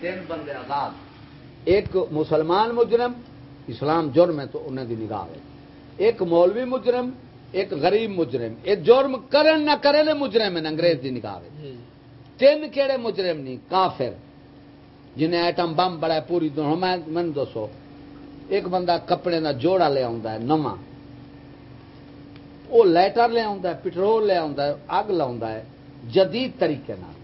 تین بندے آزاد۔ ایک مسلمان مجرم اسلام جرم ہے تو انہیں دی نگاہ ہے۔ ایک مولوی مجرم ایک غریب مجرم۔ یہ جرم کرن نہ کرے لے مجرم ہے انگریز دی نگاہ ہے۔ تین کیڑے مجرم نہیں کافر۔ جنہیں ایٹم بم بڑا ہے پوری دنیا میں من دسو ایک بندہ کپڑے کا جوڑا لے ہے نواں۔ وہ لائٹر لے ہے پٹرول لے ہے اگ لا ہے جدید طریقے نال۔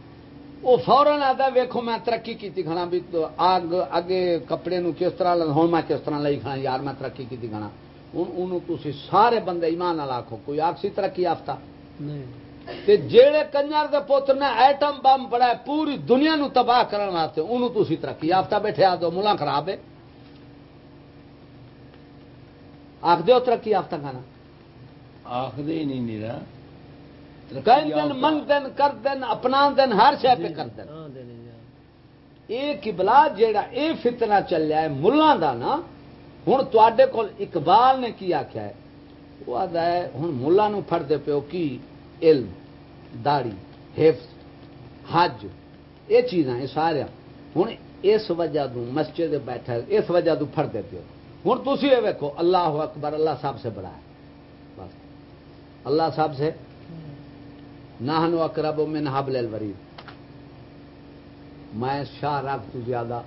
وہ فورن آتا ویکھو میں ترقی کی کھانا بھی تو اگ اگے کپڑے نو کس طرح ہوں میں کس طرح لئی کھانا یار میں ترقی کی کھانا ہوں تھی سارے بندے ایمان نال آخو کوئی آخسی ترقی یافتہ؟ نہیں۔ تے جیڑے کنجر دے پوتر نے ایٹم بم بڑا پوری دنیا نو تباہ کرنے واسطے انہوں تسی ترقی یافتہ بیٹھے آ دو ملا خراب ہے۔ آخ دیو ترقی یافتہ کھانا آخر ہی نہیں نیرا۔ دن منگ دن کر دن اپنا دن ہر شے پہ کر دن یہ قبلہ جیڑا اے فتنہ چل رہا ہے ملان دا نا ہوں تے کول اقبال نے کی آخیا ہے؟ وہ آتا ہے ہوں ملا پھڑتے پیو کی؟ علم داڑی حفظ حج۔ یہ چیزاں یہ سارے ہوں اس وجہ تو مسجد بیٹھا اس وجہ تو پھڑتے پیو۔ ہوں تھی یہ ویکو اللہ اکبر اللہ صاحب سے بڑا ہے۔ بس۔ اللہ صاحب سے نہنو اقرب من حبل الورید. میں شاہ رکھ تو زیادہ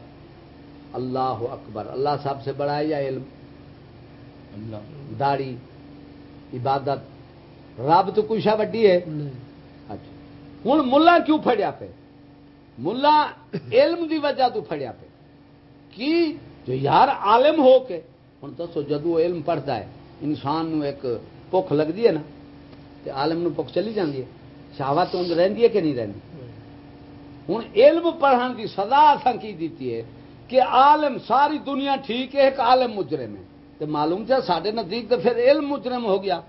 اللہ اکبر اللہ صاحب سے بڑا ہے یا علم؟ اللہ۔ داڑھی عبادت۔ رب تو کچھ وڈی ہے؟ اچھا۔ ہوں ملا کیوں پھڑیا پہ ملا علم دی وجہ تو پھڑیا پہ کی؟ جو یار عالم ہو کے۔ ہوں دسو جدو علم پڑھتا ہے انسان نو ایک بھوک لگتی ہے نا تو عالم نو بھوک چلی جاتی ہے۔ شہوت انج رہندی ہے کہ نہیں رہندی؟ ہوں علم پڑھن کی سزا اساں کی دیتی ہے کہ عالم ساری دنیا ٹھیک ہے، ایک عالم مجرم ہے۔ تو معلوم چا سارے نزدیک تو پھر علم مجرم ہو گیا۔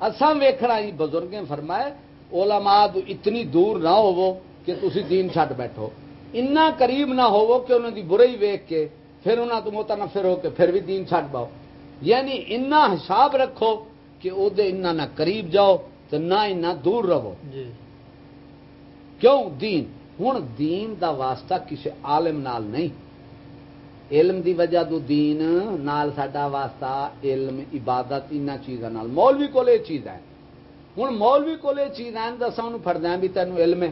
اساں ویکھنا ہی بزرگیں فرمائے، علماء تو اتنی دور نہ ہوو کہ تسی دین چھٹ بیٹھو۔ اتنا قریب نہ ہوو کہ انہوں دی برائی ویکھ کے پھر انہاں تو متنفر ہو کے پھر بھی دین چھٹ باؤ۔ یعنی اتنا حساب رکھو کہ او دے اتنا نہ قریب جاؤ۔ تو نہ دور رہو۔ جی۔ کیوں؟ دین۔ ہوں دین دا واسطہ کسی عالم نال نہیں۔ علم دی وجہ تو دین نال ساڈا واسطہ علم عبادت ان چیزاں نال۔ مولوی کول یہ چیز ہے ہوں مولوی کول یہ چیز ہے دسا انہوں فردیا بھی تینوں علم ہے۔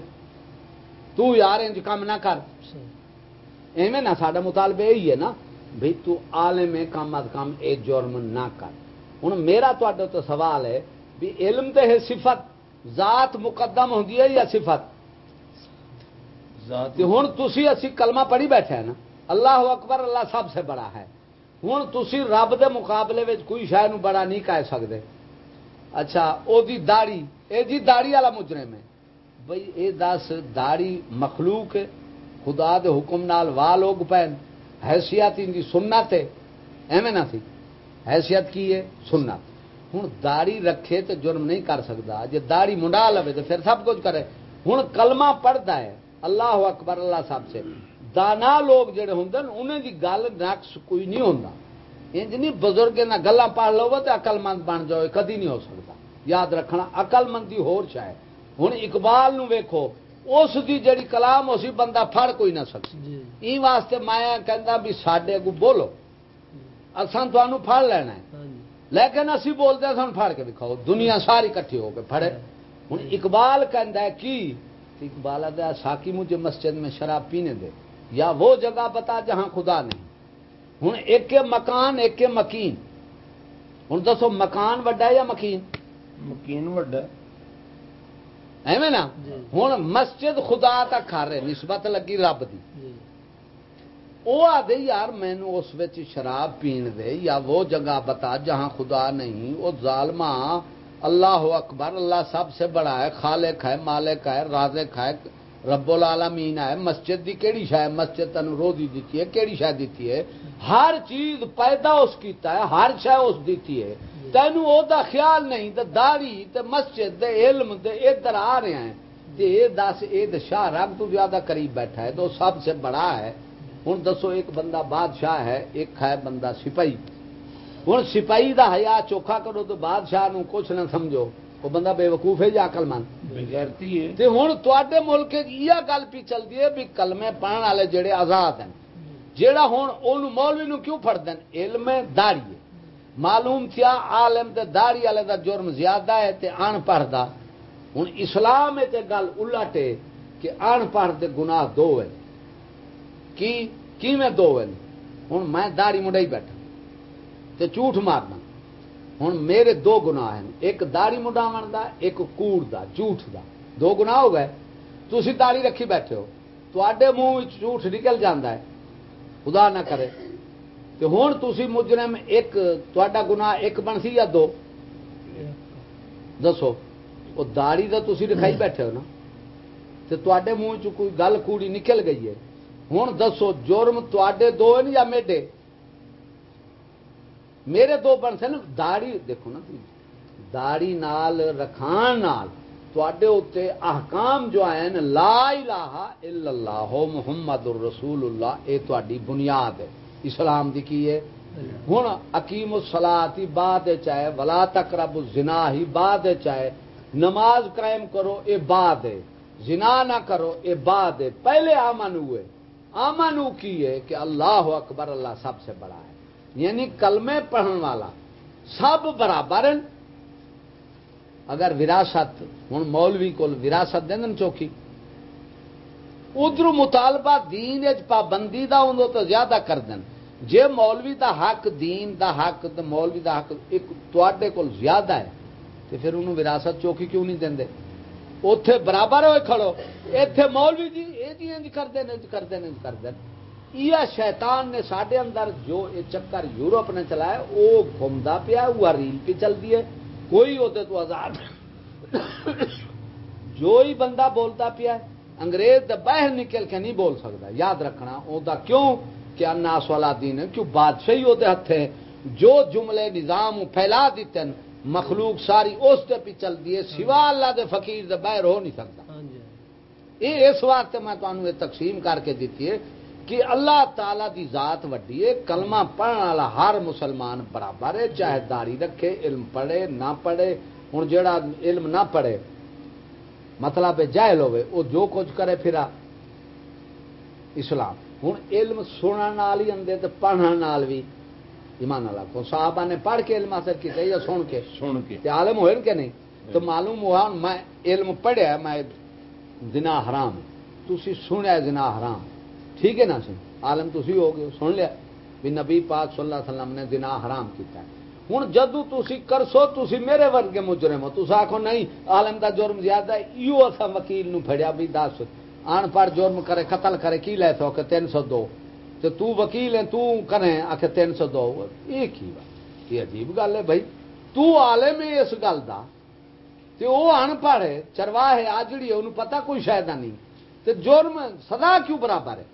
تو یار انج کام نہ کر۔ ایویں نہ ساڈا مطالبہ یہی ہے نا بھئی تو عالم ہے کم از کم اے جرم نہ کر۔ ہوں میرا تو سوال ہے بھی علم تے ہے صفت۔ ذات مقدم ہوندی ہے یا صفت؟ ذات ہوں تھی اسی کلمہ پڑھی بیٹھے ہیں نا۔ اللہ اکبر اللہ سب سے بڑا ہے۔ ہوں تھی رب دے مقابلے میں کوئی شاید نو بڑا نہیں کہہ سکتے اچھا او دی داڑی اے جی داڑی والا مجرم ہے۔ بھئی اے دس داڑی مخلوق ہے۔ خدا دے حکم نال وا لوگ پین حیثیت ان دی سنت ہے۔ ایویں نہ تھی۔ حیثیت کی ہے؟ سنت۔ ہوں داڑی رکھے تو جرم نہیں کر سکتا جی داڑی منڈا لو تو پھر سب کچھ کرے۔ ہوں کلمہ پڑھتا ہے۔ اللہ اکبر اللہ صاحب سے۔ دانا لوگ جڑے ہوں انہیں دی گل نقص کوئی نہیں ہوتا انج نہیں بزرگ نہ گلا پڑھ لو تو اقل مند بن جاؤ کدی نہیں ہو سکتا یاد رکھنا اقل مندی ہور شاید ہوں اقبال نو ویکھو اس دی جڑی کلام اسی بندہ پھڑ کوئی نہ سکتا جی۔ ای واسطے میں کہندا بھی ساڈے اگو بولو۔ اساں تانوں پھڑ لینا ہے۔ لیکن اسی بولتے سن پھڑ کے دکھاؤ۔ دنیا ساری کٹھی ہو کے پھڑے۔ ہوں اقبال کہندا ہے کی؟ اقبال ہے ساکی مجھے مسجد میں شراب پینے دے۔ یا وہ جگہ بتا جہاں خدا نہیں۔ ہوں ایک مکان ایک مکین۔ ہوں دسو مکان وڈا ہے یا مکین؟ مکین وڈا ایویں نا؟ جی۔ ہوں مسجد خدا تک کھا رہے نسبت لگی رب دی۔ جی۔ وہ آدھے یار مینو اس شراب پین دے یا وہ جگہ بتا جہاں خدا نہیں وہ ظالما اللہ اکبر اللہ سب سے بڑا ہے خالق ہے مالک ہے رازق ہے رب العالمین ہے مسجد دی کیڑی شے ہے مسجد تن روزی دیتی ہے کیڑی شے دیتی ہے ہر چیز پیدا اس کیتا ہے ہر شے اس دیتی ہے تینو او دا خیال نہیں تے داڑھی تے مسجد دے علم دے ادھر آ رہے ہیں تے اے دس اے تے شاہ رگ تو زیادہ قریب بیٹھا ہے تو سب سے بڑا ہے ہوں دسو ایک بندہ بادشاہ ہے ایک ہے بندہ سپاہی۔ ہوں سپاہی دا حیا چوکھا کرو تو بادشاہ نو کچھ نہ سمجھو۔ وہ بندہ بے وقوف ہے یا عقل مند؟ ہے۔ تے ہن تواڈے ملک یہ گل پی چلدی ہے بھی کلمے پڑھن والے جڑے آزاد ہیں۔ جیڑا ہن اونوں مولوی نو کیوں پھڑدے ہیں؟ علم ہے داڑھی ہے۔ معلوم تھیا عالم تے داڑھی والے دا جرم زیادہ ہے تے ان پڑھ دا ہن اسلام ہے تے گل الٹ ہے کہ ان پڑھ دے گناہ دو ہیں کی کیویں دو ہیں ہن میں داڑھی مڈائی بیٹھا، تے جھوٹ مارنا۔ ہوں میرے دو گناہ ہیں، ایک داڑھی مڈاون دا، ایک کوڑ دا، جھوٹ دا۔ دو گناہ ہو گئے تھی داڑھی رکھی بیٹھے ہو۔ تے منہ جھوٹ نکل جاندہ ہے۔ خدا نہ کرے۔ تو ہوں تھی مجرم ایک تا گناہ ایک بن سی یا دو؟ دسو وہ داڑھی تو تھی رکھائی بیٹھے ہو نا۔ تو تے منہ چ کوئی گل کوڑی نکل گئی ہے۔ ہوں دسو، جرم تے دو یا میڈے؟ میرے دو بن سن داڑی دیکھو نا داڑی نال، رکھان نال تے اتنے احکام جو آئے ہیں، لا الہ الا اللہ، محمد الرسول اللہ، اے تاری بنیاد ہے۔ اسلام دی کی ہے؟ ہوں اکیم السلاط ہی بعد چاہے، ولا تقرب الزنا، ہی بعد چاہے، نماز قائم کرو، اے بعد ہے۔ زنا نہ کرو، اے بعد ہے۔ پہلے آمن ہوئے۔ آمن کی ہے کہ اللہ اکبر اللہ سب سے بڑا ہے۔ یعنی کلمے پڑھن والا سب برابر ہیں۔ اگر وراثت ہوں مولوی کو وراثت دیں چوکی ادھر مطالبہ دین پابندی دا ہوں تو زیادہ کر دیں جے مولوی دا حق دین دا حق تو مولوی دا حق ایک تے کول زیادہ ہے تو پھر انہوں وراثت چوکی کیوں نہیں دیں اتے برابر ہوئے کھڑو۔ اتے مولوی جی یہ انج کرتے ہیں کرتے ہیں کرتے یہ شیطان نے سڈے اندر جو یہ چکر یورپ نے چلایا، وہ گھومتا پیا، وہ ریل پہ چلتی ہے۔ کوئی ہوتے تو آزاد جو ہی بندہ بولتا پیا، انگریز باہر نکل کے نہیں بول سکتا۔ یاد رکھنا وہ کیوں کہ اناس والا دین ہے؟ کیوں بادشاہی ہوتے ہاتھ جو جملے نظام پھیلا دیتے ہیں، مخلوق ساری اس پہ چلتی ہے، سوا اللہ دے فقیر دے باہر ہو نہیں سکتا۔ یہ اس واسطے میں تمہیں تقسیم کر کے دیتی ہے کہ اللہ تعالی دی ذات وڈی ہے کلمہ پڑھنے والا ہر مسلمان برابر ہے چاہے داڑھی رکھے علم پڑھے نہ پڑھے ہوں جڑا علم نہ پڑھے مطلب جائل ہوے وہ جو کچھ کرے پھر اسلام ہوں علم سننے ہی آدھے تو پڑھنے بھی ایمان اللہ کو صحابہ نے پڑھ کے علم حاصل کیا یا سن کے؟ سن کے۔ عالم ہوئے کہ نہیں؟ تو معلوم ہوا میں علم پڑھیا میں دنا حرام تھی سنیا دنا حرام۔ ٹھیک ہے نا سن؟ عالم تھی ہو گئے، سن لیا۔ بھی نبی پاک صلی اللہ علیہ وسلم نے دنا حرام کیتا ہے۔ ہوں جدو تھی کرسو تھی میرے ورگے مجرم ہو۔ تصا آخو نہیں، عالم دا جرم زیادہ ہے یہ اصا وکیل نو پھڑیا بھی دس۔ ان پڑھ جرم کرے، قتل کرے، کی لے سو کہ تین سو دو۔ تو تو وکیل ہے تو کرے آخ تین سو دو۔ یہ کی بات؟ یہ عجیب گل ہے بھائی۔ تو عالم ہے اس گل کا تو وہ ان پڑھ ہے چرواہ ہے آجڑی ہے انہوں پتا کوئی شاید نہیں تو جرم سدا کیوں برابر ہے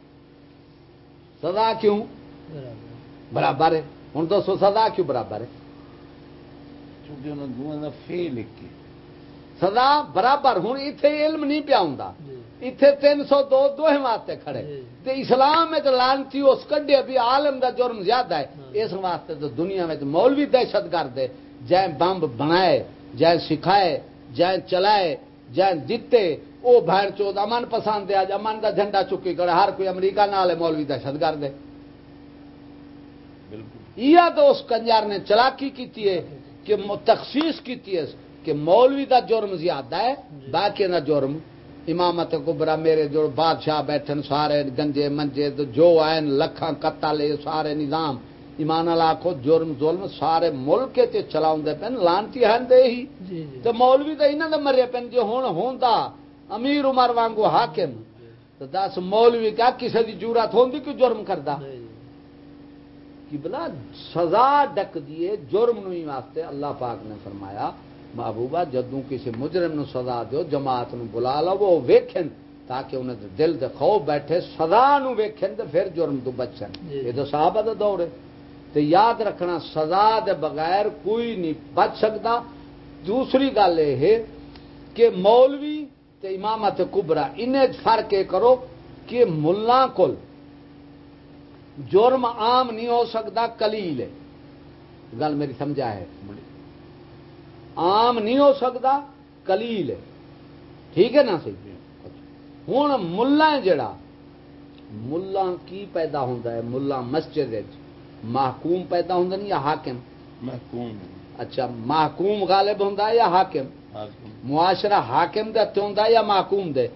سدا کیوں برابر ہے ہوں دسو سدا کیوں برابر ہے سدا برابر ہوں اتنے علم نہیں پیا ہوں اتے تین سو دو دو واسطے کھڑے تے اسلام میں لانتی اس کڈے بھی عالم دا جرم زیادہ ہے اس واسطے تو دنیا میں مولوی دہشت گرد ہے جائیں بمب بنائے جائیں سکھائے جائیں چلائے جائیں دیتے وہ بہن چوت امن پسند ہے اج امن دا جھنڈا چکی کرے ہر کوئی امریکہ نال ہے مولوی دہشت گرد ہے یہ تو اس کنجار نے چلاکی کی ہے کہ تخصیص کی ہے کہ مولوی دا جرم زیادہ ہے باقی دا جرم۔ امامت کبرا میرے جو بادشاہ بیٹھن سارے گنجے منجے جو آئن لکھاں قتل سارے نظام۔ ایمان آخو جرم ظلم سارے ملک تے چلاؤں دے پین لانتی ہیں دے ہی۔ تو مولوی تو انہوں نے مرے پین جو ہون ہوندا امیر عمر وانگو حاکم۔ تو دس مولوی کیا کسی دی جورت ہوندی کہ جرم کردا؟ کہ بلا سزا ڈک دیے جرم نوی واسطے اللہ پاک نے فرمایا محبوبہ جدوں کسی مجرم نو سزا دیو جماعت نو بلا لو وہ ویکھن تاکہ انہیں دل دے خوف بیٹھے سزا نو ویکھن تے پھر جرم تو بچن۔ یہ تو صحابہ دا دور ہے۔ تو یاد رکھنا سزا دے بغیر کوئی نہیں بچ سکتا۔ دوسری گل یہ کہ مولوی تے امامت کبرا، انہیں فرق یہ کرو کہ ملا کل جرم عام نہیں ہو سکتا کلیل ہے۔ گل میری سمجھا ہے؟ عام نہیں ہو سکتا کلیل ہے۔ ٹھیک ہے نا سی؟ ہوں ملا جڑا ملا کی پیدا ہوتا ہے؟ ملا مسجد محکوم پیدا نے یا حاکم؟ محکوم۔ اچھا محکوم غالب ہے یا حاکم؟ معاشرہ حاکم دے ہے یا محکوم دے؟